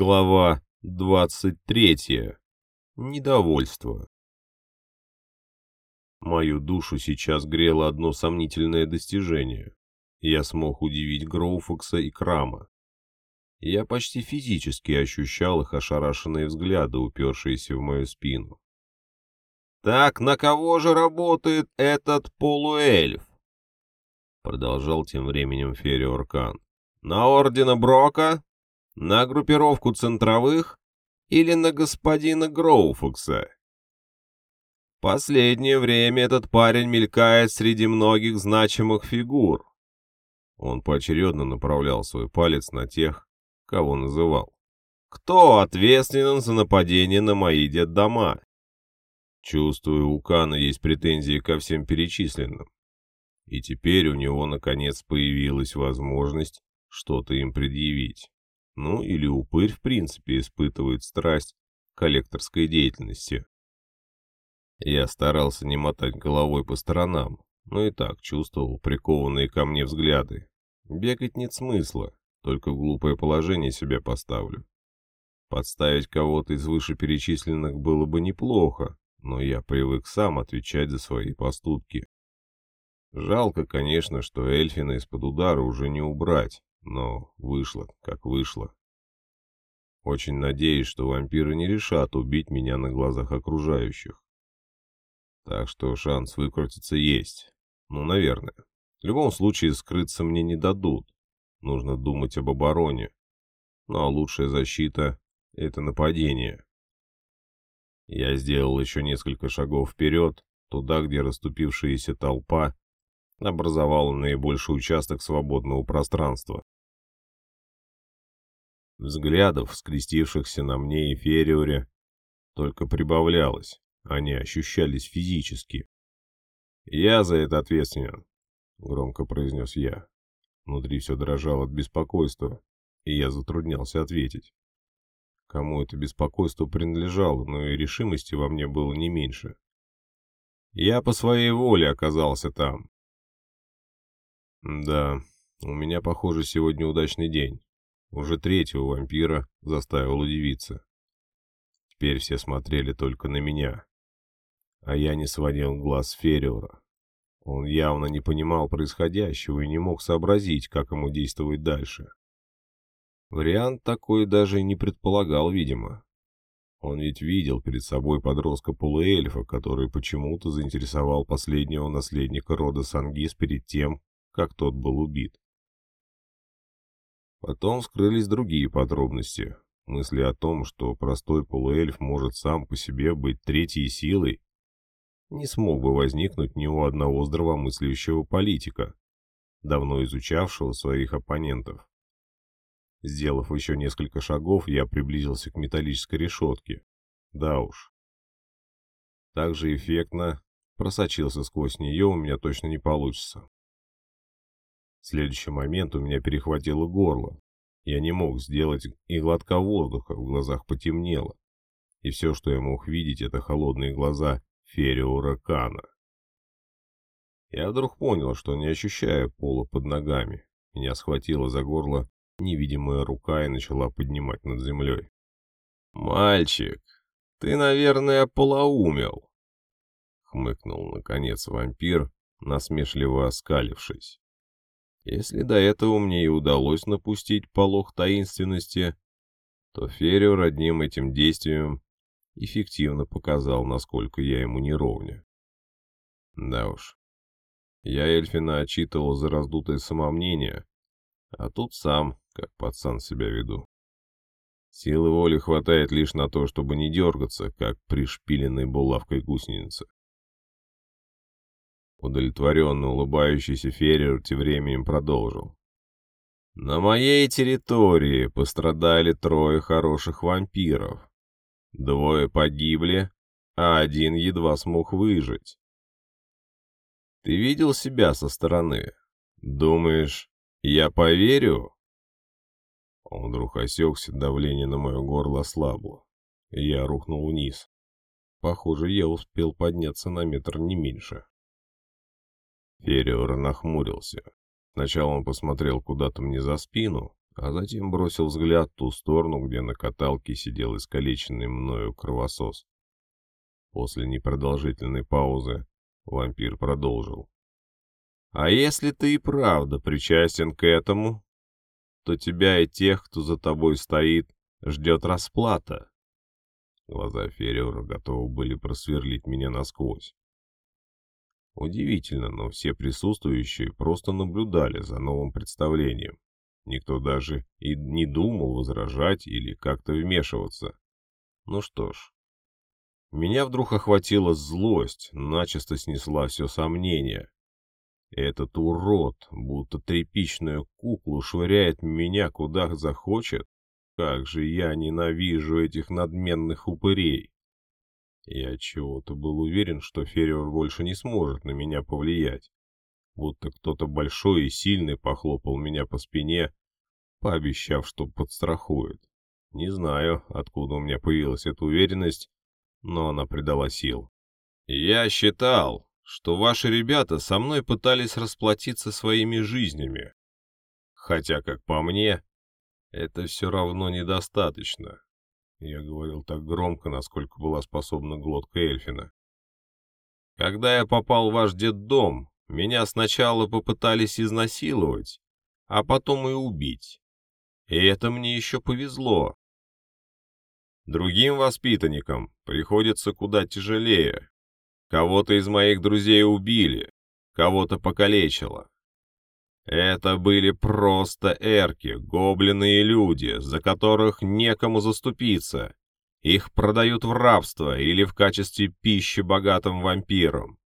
Глава 23. Недовольство. Мою душу сейчас грело одно сомнительное достижение. Я смог удивить Гроуфокса и Крама. Я почти физически ощущал их ошарашенные взгляды, упершиеся в мою спину. «Так на кого же работает этот полуэльф?» Продолжал тем временем Фериор Кан. «На Ордена Брока?» На группировку центровых или на господина Гроуфокса? Последнее время этот парень мелькает среди многих значимых фигур. Он поочередно направлял свой палец на тех, кого называл. Кто ответственен за нападение на мои детдома? Чувствую, у Кана есть претензии ко всем перечисленным. И теперь у него, наконец, появилась возможность что-то им предъявить. Ну, или упырь, в принципе, испытывает страсть к коллекторской деятельности. Я старался не мотать головой по сторонам, но и так чувствовал прикованные ко мне взгляды. Бегать нет смысла, только в глупое положение себя поставлю. Подставить кого-то из вышеперечисленных было бы неплохо, но я привык сам отвечать за свои поступки. Жалко, конечно, что Эльфина из-под удара уже не убрать, но вышло, как вышло. Очень надеюсь, что вампиры не решат убить меня на глазах окружающих. Так что шанс выкрутиться есть. Ну, наверное. В любом случае, скрыться мне не дадут. Нужно думать об обороне. Ну, а лучшая защита — это нападение. Я сделал еще несколько шагов вперед, туда, где расступившаяся толпа образовала наибольший участок свободного пространства. Взглядов, скрестившихся на мне и Фериоре, только прибавлялось, они ощущались физически. «Я за это ответственен», — громко произнес я. Внутри все дрожало от беспокойства, и я затруднялся ответить. Кому это беспокойство принадлежало, но и решимости во мне было не меньше. Я по своей воле оказался там. Да, у меня, похоже, сегодня удачный день. Уже третьего вампира заставил удивиться. Теперь все смотрели только на меня. А я не сводил глаз Фериора. Он явно не понимал происходящего и не мог сообразить, как ему действовать дальше. Вариант такой даже не предполагал, видимо. Он ведь видел перед собой подростка-полуэльфа, который почему-то заинтересовал последнего наследника рода Сангис перед тем, как тот был убит. Потом скрылись другие подробности. Мысли о том, что простой полуэльф может сам по себе быть третьей силой, не смог бы возникнуть ни у одного здравомыслящего политика, давно изучавшего своих оппонентов. Сделав еще несколько шагов, я приблизился к металлической решетке. Да уж. Так же эффектно просочился сквозь нее у меня точно не получится. В следующий момент у меня перехватило горло. Я не мог сделать и глотка воздуха, в глазах потемнело. И все, что я мог видеть, это холодные глаза Фериора Кана. Я вдруг понял, что не ощущаю пола под ногами. Меня схватила за горло невидимая рука и начала поднимать над землей. «Мальчик, ты, наверное, полоумел», — хмыкнул, наконец, вампир, насмешливо оскалившись. Если до этого мне и удалось напустить полох таинственности, то Фериор одним этим действием эффективно показал, насколько я ему не ровня. Да уж, я Эльфина отчитывал за раздутое самомнение, а тут сам, как пацан, себя веду. Силы воли хватает лишь на то, чтобы не дергаться, как пришпиленной булавкой гусеница. Удовлетворенно улыбающийся Феррер тем временем продолжил. На моей территории пострадали трое хороших вампиров. Двое погибли, а один едва смог выжить. Ты видел себя со стороны? Думаешь, я поверю? Он вдруг осекся, давление на мое горло ослабло. Я рухнул вниз. Похоже, я успел подняться на метр не меньше. Фериор нахмурился. Сначала он посмотрел куда-то мне за спину, а затем бросил взгляд в ту сторону, где на каталке сидел искалеченный мною кровосос. После непродолжительной паузы вампир продолжил. «А если ты и правда причастен к этому, то тебя и тех, кто за тобой стоит, ждет расплата». Глаза Ферриора готовы были просверлить меня насквозь. Удивительно, но все присутствующие просто наблюдали за новым представлением. Никто даже и не думал возражать или как-то вмешиваться. Ну что ж. Меня вдруг охватила злость, начисто снесла все сомнения. Этот урод, будто тряпичную куклу, швыряет меня куда захочет. Как же я ненавижу этих надменных упырей. Я чего-то был уверен, что Ферриор больше не сможет на меня повлиять. Будто кто-то большой и сильный похлопал меня по спине, пообещав, что подстрахует. Не знаю, откуда у меня появилась эта уверенность, но она придала сил. «Я считал, что ваши ребята со мной пытались расплатиться своими жизнями. Хотя, как по мне, это все равно недостаточно. Я говорил так громко, насколько была способна глотка Эльфина. Когда я попал в ваш детдом, меня сначала попытались изнасиловать, а потом и убить. И это мне еще повезло. Другим воспитанникам приходится куда тяжелее. Кого-то из моих друзей убили, кого-то покалечило. Это были просто эрки, гоблины и люди, за которых некому заступиться. Их продают в рабство или в качестве пищи богатым вампирам.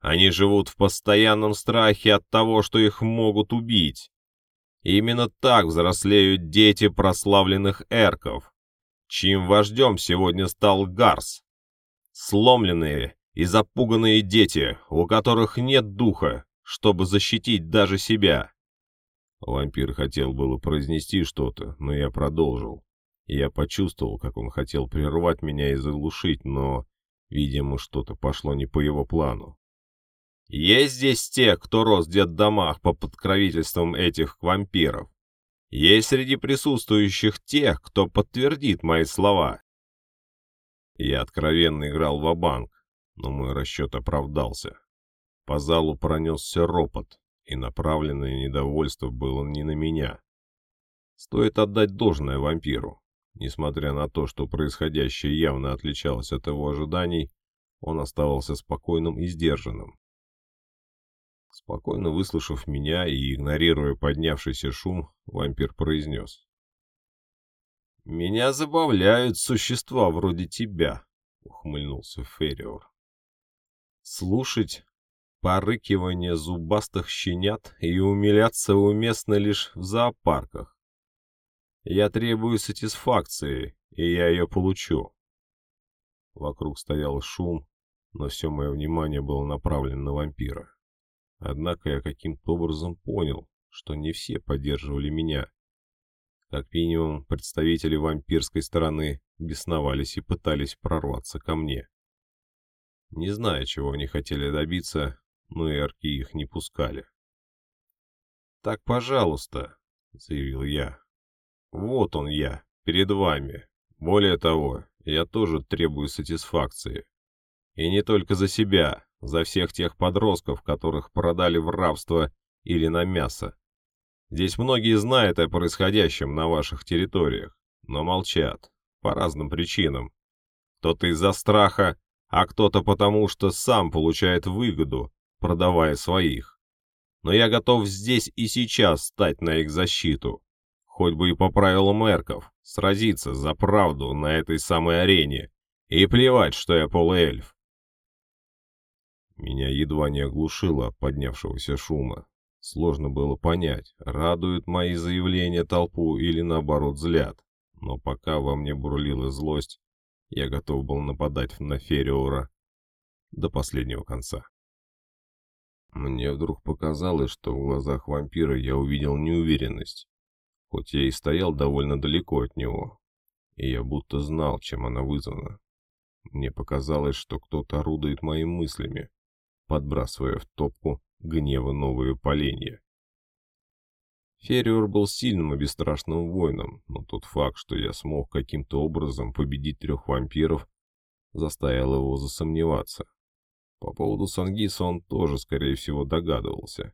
Они живут в постоянном страхе от того, что их могут убить. Именно так взрослеют дети прославленных эрков, чьим вождем сегодня стал Гарс. Сломленные и запуганные дети, у которых нет духа, чтобы защитить даже себя. Вампир хотел было произнести что-то, но я продолжил. Я почувствовал, как он хотел прервать меня и заглушить, но, видимо, что-то пошло не по его плану. Есть здесь те, кто рос в детдомах по подкровительствам этих вампиров. Есть среди присутствующих тех, кто подтвердит мои слова. Я откровенно играл в банк но мой расчет оправдался. По залу пронесся ропот, и направленное недовольство было не на меня. Стоит отдать должное вампиру. Несмотря на то, что происходящее явно отличалось от его ожиданий, он оставался спокойным и сдержанным. Спокойно выслушав меня и игнорируя поднявшийся шум, вампир произнес. «Меня забавляют существа вроде тебя», — ухмыльнулся Ферриор. «Слушать порыкивание зубастых щенят и умиляться уместно лишь в зоопарках. Я требую сатисфакции, и я ее получу. Вокруг стоял шум, но все мое внимание было направлено на вампира. Однако я каким-то образом понял, что не все поддерживали меня. Как минимум, представители вампирской стороны бесновались и пытались прорваться ко мне. Не зная, чего они хотели добиться, но арки их не пускали. «Так, пожалуйста», — заявил я. «Вот он я, перед вами. Более того, я тоже требую сатисфакции. И не только за себя, за всех тех подростков, которых продали в рабство или на мясо. Здесь многие знают о происходящем на ваших территориях, но молчат, по разным причинам. Кто-то из-за страха, а кто-то потому, что сам получает выгоду, продавая своих. Но я готов здесь и сейчас стать на их защиту, хоть бы и по правилам эрков, сразиться за правду на этой самой арене, и плевать, что я полуэльф. Меня едва не оглушило от поднявшегося шума. Сложно было понять, радуют мои заявления толпу или наоборот злят. Но пока во мне бурлила злость, я готов был нападать на Фериора до последнего конца. Мне вдруг показалось, что в глазах вампира я увидел неуверенность, хоть я и стоял довольно далеко от него, и я будто знал, чем она вызвана. Мне показалось, что кто-то орудует моими мыслями, подбрасывая в топку гнева новые поленья. Ферриор был сильным и бесстрашным воином, но тот факт, что я смог каким-то образом победить трех вампиров, заставил его засомневаться. По поводу Сангиса он тоже, скорее всего, догадывался.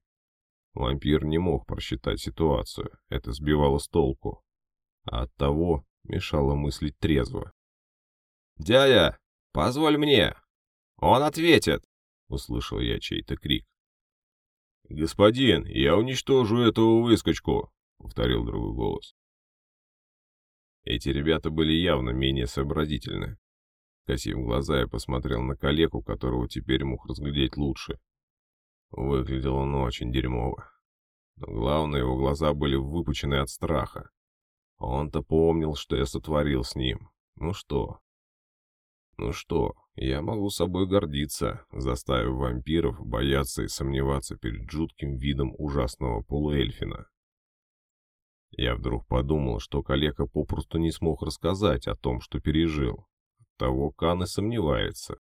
Вампир не мог просчитать ситуацию, это сбивало с толку, а оттого мешало мыслить трезво. «Дядя, позволь мне! Он ответит!» — услышал я чей-то крик. «Господин, я уничтожу этого выскочку!» — повторил другой голос. Эти ребята были явно менее сообразительны. Косив глаза, я посмотрел на коллегу, которого теперь мог разглядеть лучше. Выглядел он очень дерьмово. Но главное, его глаза были выпучены от страха. Он-то помнил, что я сотворил с ним. Ну что? Ну что, я могу собой гордиться, заставив вампиров бояться и сомневаться перед жутким видом ужасного полуэльфина. Я вдруг подумал, что коллега попросту не смог рассказать о том, что пережил. Того Кан и сомневается.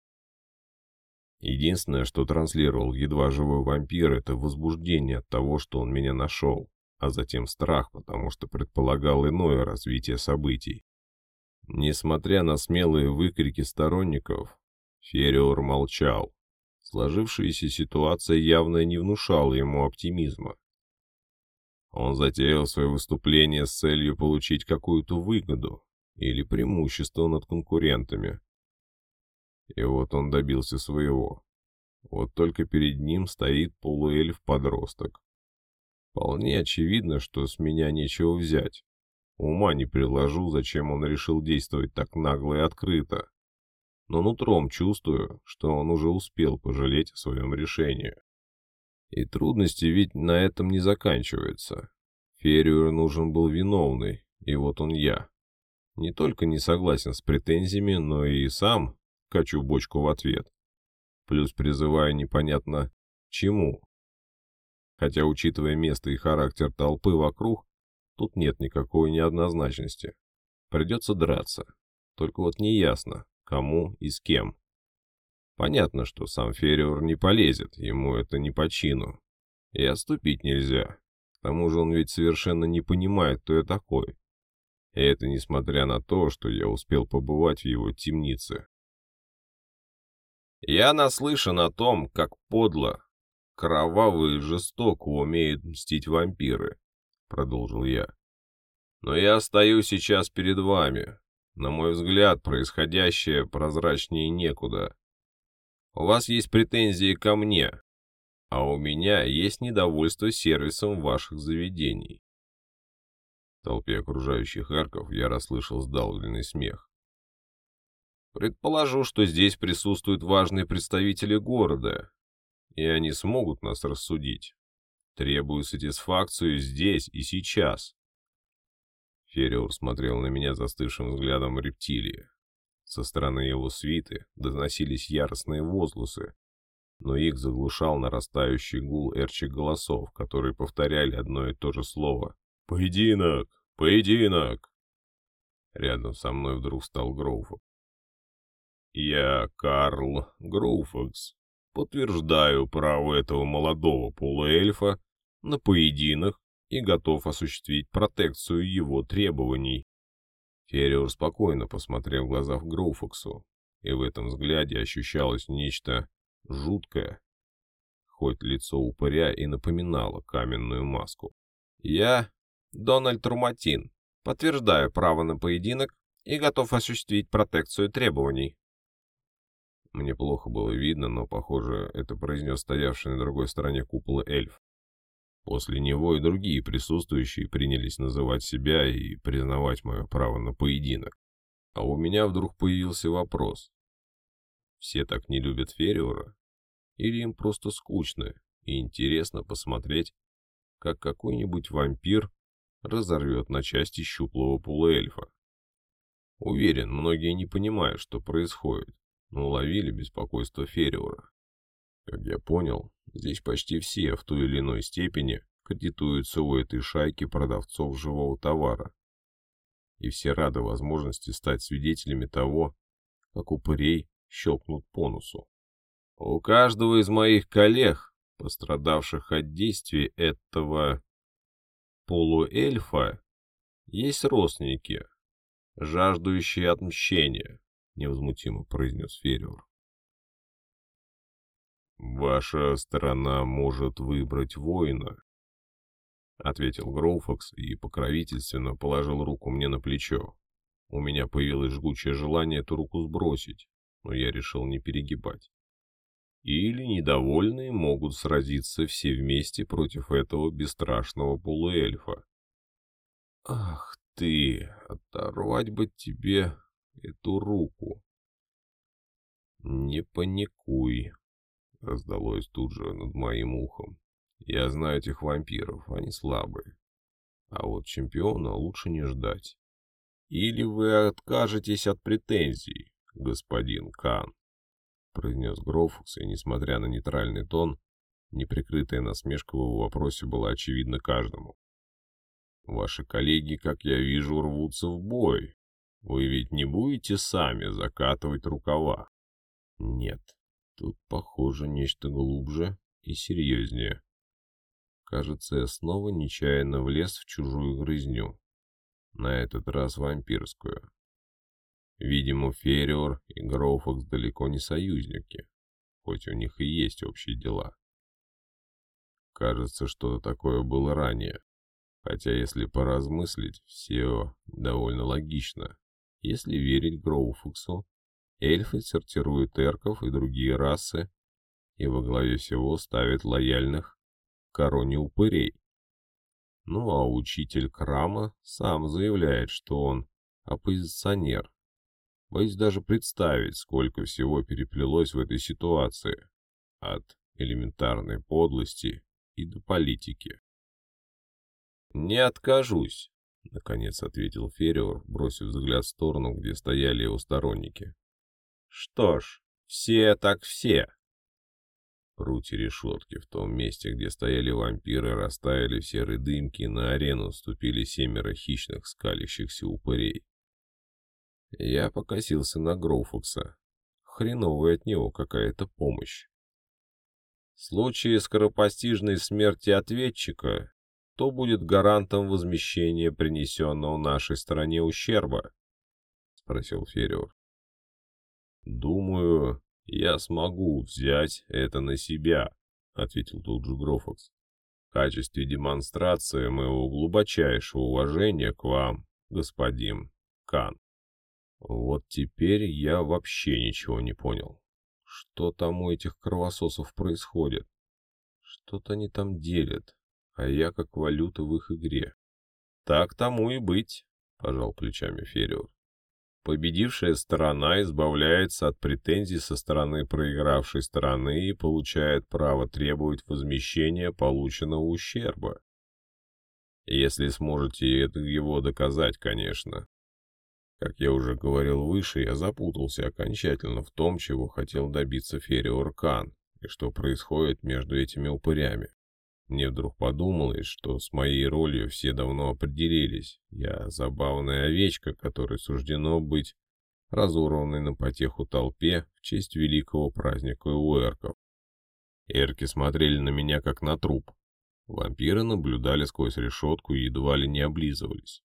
Единственное, что транслировал едва живой вампир, это возбуждение от того, что он меня нашел, а затем страх, потому что предполагал иное развитие событий. Несмотря на смелые выкрики сторонников, Фериор молчал. Сложившаяся ситуация явно не внушала ему оптимизма. Он затеял свое выступление с целью получить какую-то выгоду или преимущество над конкурентами. И вот он добился своего. Вот только перед ним стоит полуэльф-подросток. Вполне очевидно, что с меня нечего взять. Ума не приложу, зачем он решил действовать так нагло и открыто. Но нутром чувствую, что он уже успел пожалеть о своем решении. И трудности ведь на этом не заканчиваются. Ферриору нужен был виновный, и вот он я. Не только не согласен с претензиями, но и сам качу бочку в ответ. Плюс призываю непонятно чему. Хотя, учитывая место и характер толпы вокруг, Тут нет никакой неоднозначности. Придется драться. Только вот не ясно, кому и с кем. Понятно, что сам Ферриор не полезет, ему это не по чину. И отступить нельзя. К тому же он ведь совершенно не понимает, кто я такой. И это несмотря на то, что я успел побывать в его темнице. Я наслышан о том, как подло, кроваво и жестоко умеют мстить вампиры. — продолжил я. «Но я стою сейчас перед вами. На мой взгляд, происходящее прозрачнее некуда. У вас есть претензии ко мне, а у меня есть недовольство сервисом ваших заведений». В толпе окружающих арков я расслышал сдавленный смех. «Предположу, что здесь присутствуют важные представители города, и они смогут нас рассудить. Требую сатисфакцию здесь и сейчас. Фериор смотрел на меня застывшим взглядом рептилии. Со стороны его свиты доносились яростные возгласы, но их заглушал нарастающий гул эрчих голосов, которые повторяли одно и то же слово. «Поединок! Поединок!» Рядом со мной вдруг стал Гроуфок. «Я Карл Гроуфакс. Подтверждаю право этого молодого полуэльфа на поединок и готов осуществить протекцию его требований. Фериор спокойно посмотрел в глаза Гроуфоксу, и в этом взгляде ощущалось нечто жуткое, хоть лицо упыря и напоминало каменную маску. «Я, Дональд Руматин, подтверждаю право на поединок и готов осуществить протекцию требований». Мне плохо было видно, но, похоже, это произнес стоявший на другой стороне купола эльф. После него и другие присутствующие принялись называть себя и признавать мое право на поединок. А у меня вдруг появился вопрос. Все так не любят Фериора? Или им просто скучно и интересно посмотреть, как какой-нибудь вампир разорвет на части щуплого полуэльфа? Уверен, многие не понимают, что происходит, но уловили беспокойство Фериора. Как я понял, здесь почти все в той или иной степени кредитуются у этой шайки продавцов живого товара. И все рады возможности стать свидетелями того, как упырей щелкнут по носу. У каждого из моих коллег, пострадавших от действий этого полуэльфа есть родственники, жаждущие отмщения, невозмутимо произнес Фериор. «Ваша сторона может выбрать воина», — ответил Гроуфакс и покровительственно положил руку мне на плечо. У меня появилось жгучее желание эту руку сбросить, но я решил не перегибать. Или недовольные могут сразиться все вместе против этого бесстрашного полуэльфа. Ах ты, оторвать бы тебе эту руку. Не паникуй, раздалось тут же над моим ухом. Я знаю этих вампиров, они слабые. А вот чемпиона лучше не ждать. Или вы откажетесь от претензий, господин Кан, произнес Грофукс, и, несмотря на нейтральный тон, неприкрытая насмешка в его вопросе была очевидна каждому. Ваши коллеги, как я вижу, рвутся в бой. Вы ведь не будете сами закатывать рукава? Нет, тут, похоже, нечто глубже и серьезнее. Кажется, я снова нечаянно влез в чужую грызню. На этот раз вампирскую. Видимо, Фериор и Гроуфакс далеко не союзники, хоть у них и есть общие дела. Кажется, что-то такое было ранее. Хотя, если поразмыслить, все довольно логично. Если верить Гроуфуксу, эльфы сортируют эрков и другие расы, и во главе всего ставят лояльных короне упырей. Ну а учитель Крама сам заявляет, что он оппозиционер. Боюсь даже представить, сколько всего переплелось в этой ситуации. От элементарной подлости и до политики. «Не откажусь», — наконец ответил Фериор, бросив взгляд в сторону, где стояли его сторонники. «Что ж, все так все». Прути решетки в том месте, где стояли вампиры, растаяли в серой дымке, и на арену вступили семеро хищных скалящихся упырей. Я покосился на Гроуфукса. Хреновая от него какая-то помощь. В случае скоропостижной смерти ответчика кто будет гарантом возмещения принесенного нашей стороне ущерба? — спросил Фериор. — Думаю, я смогу взять это на себя, — ответил тут же Грофакс. — В качестве демонстрации моего глубочайшего уважения к вам, господин Кан. Вот теперь я вообще ничего не понял. Что там у этих кровососов происходит? Что-то они там делят а я как валюта в их игре. Так тому и быть, пожал плечами Фериор. Победившая сторона избавляется от претензий со стороны проигравшей стороны и получает право требовать возмещения полученного ущерба. Если сможете его доказать, конечно. Как я уже говорил выше, я запутался окончательно в том, чего хотел добиться Фериор Кан и что происходит между этими упырями. Мне вдруг подумалось, что с моей ролью все давно определились. Я забавная овечка, которой суждено быть разорванной на потеху толпе в честь великого праздника уэрков. Эрки смотрели на меня как на труп. Вампиры наблюдали сквозь решетку и едва ли не облизывались.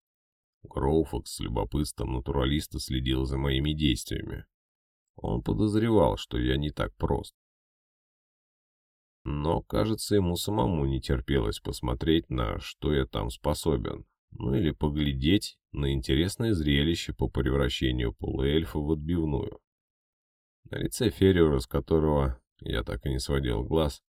Гроуфакс с любопытством натуралиста следил за моими действиями. Он подозревал, что я не так прост. Но, кажется, ему самому не терпелось посмотреть, на что я там способен. Ну или поглядеть на интересное зрелище по превращению полуэльфа в отбивную. На лице Ферриора, с которого я так и не сводил глаз,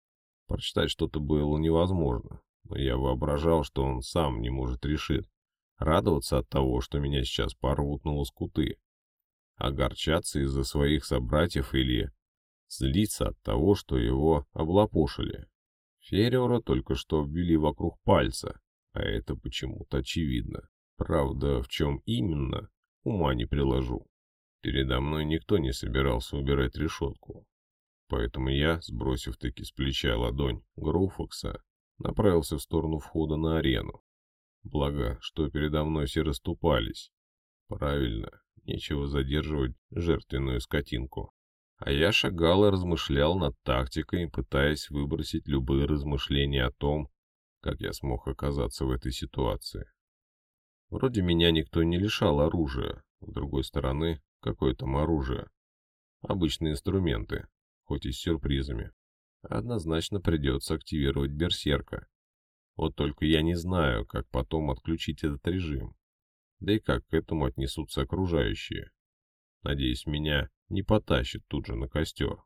прочитать что-то было невозможно. Но я воображал, что он сам не может решить, радоваться от того, что меня сейчас порвут на лоскуты, огорчаться из-за своих собратьев или злиться от того, что его облапошили. Фериора только что ввели вокруг пальца, а это почему-то очевидно. Правда, в чем именно, ума не приложу. Передо мной никто не собирался убирать решетку. Поэтому я, сбросив таки с плеча ладонь Гроуфокса, направился в сторону входа на арену. Благо, что передо мной все расступались. Правильно, нечего задерживать жертвенную скотинку. А я шагал и размышлял над тактикой, пытаясь выбросить любые размышления о том, как я смог оказаться в этой ситуации. Вроде меня никто не лишал оружия, с другой стороны, какое там оружие. Обычные инструменты, хоть и с сюрпризами. Однозначно придется активировать берсерка. Вот только я не знаю, как потом отключить этот режим. Да и как к этому отнесутся окружающие. Надеюсь, меня не потащит тут же на костер.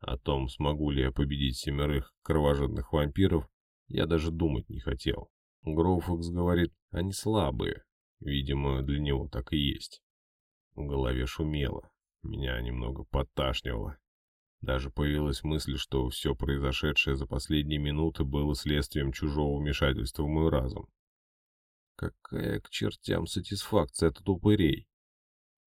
О том, смогу ли я победить семерых кровожадных вампиров, я даже думать не хотел. Гроуфакс говорит, они слабые. Видимо, для него так и есть. В голове шумело. Меня немного подташнивало. Даже появилась мысль, что все произошедшее за последние минуты было следствием чужого вмешательства в мой разум. Какая к чертям сатисфакция от упырей?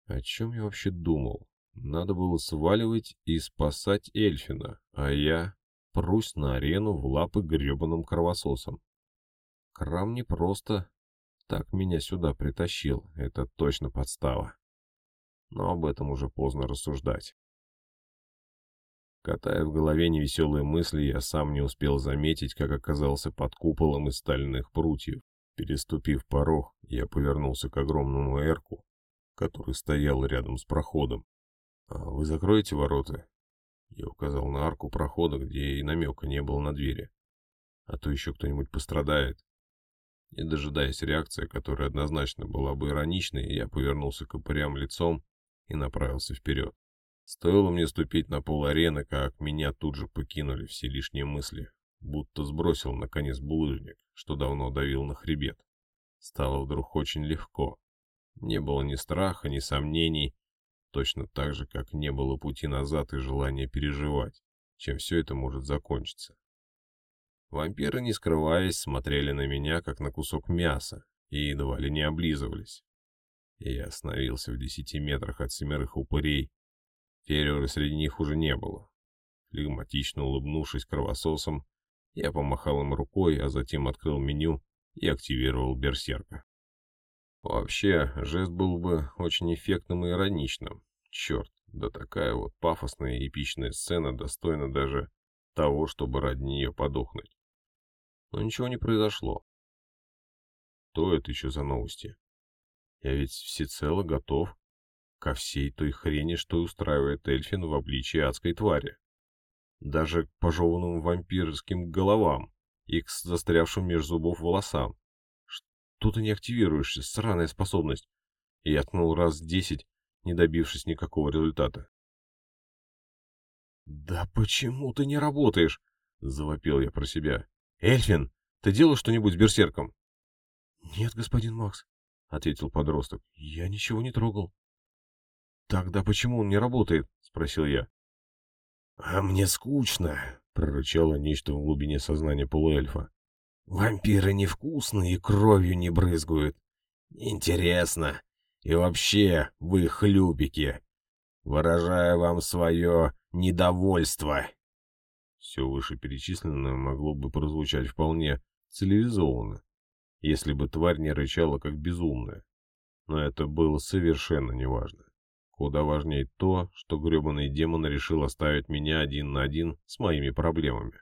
О чем я вообще думал? Надо было сваливать и спасать Эльфина, а я прусь на арену в лапы гребаным кровососом. Крам не просто так меня сюда притащил, это точно подстава. Но об этом уже поздно рассуждать. Катая в голове невеселые мысли, я сам не успел заметить, как оказался под куполом из стальных прутьев. Переступив порог, я повернулся к огромному эрку, который стоял рядом с проходом. «А «Вы закроете ворота?» Я указал на арку прохода, где и намека не было на двери. «А то еще кто-нибудь пострадает». Не дожидаясь реакции, которая однозначно была бы ироничной, я повернулся к упырям лицом и направился вперед. Стоило мне ступить на пол арены, как меня тут же покинули все лишние мысли, будто сбросил наконец булыжник, что давно давил на хребет. Стало вдруг очень легко. Не было ни страха, ни сомнений, точно так же, как не было пути назад и желания переживать, чем все это может закончиться. Вампиры, не скрываясь, смотрели на меня, как на кусок мяса, и едва ли не облизывались. И я остановился в десяти метрах от семерых упырей. Ферриора среди них уже не было. Флегматично улыбнувшись кровососом, я помахал им рукой, а затем открыл меню и активировал берсерка. Вообще, жест был бы очень эффектным и ироничным. Черт, да такая вот пафосная и эпичная сцена достойна даже того, чтобы ради нее подохнуть. Но ничего не произошло. Что это еще за новости? Я ведь всецело готов ко всей той хрени, что устраивает Эльфин в обличии адской твари. Даже к пожеванным вампирским головам и к застрявшим между зубов волосам. Тут и не активируешься, сраная способность. И я ткнул раз десять, не добившись никакого результата. «Да почему ты не работаешь?» — завопил я про себя. «Эльфин, ты делал что-нибудь с берсерком?» «Нет, господин Макс», — ответил подросток. «Я ничего не трогал». «Тогда почему он не работает?» — спросил я. «А мне скучно», — прорычало нечто в глубине сознания полуэльфа. Вампиры невкусные и кровью не брызгают. Интересно. И вообще, вы хлюпики. Выражаю вам свое недовольство. Все вышеперечисленное могло бы прозвучать вполне цивилизованно, если бы тварь не рычала как безумная. Но это было совершенно неважно. Куда важнее то, что гребаный демон решил оставить меня один на один с моими проблемами.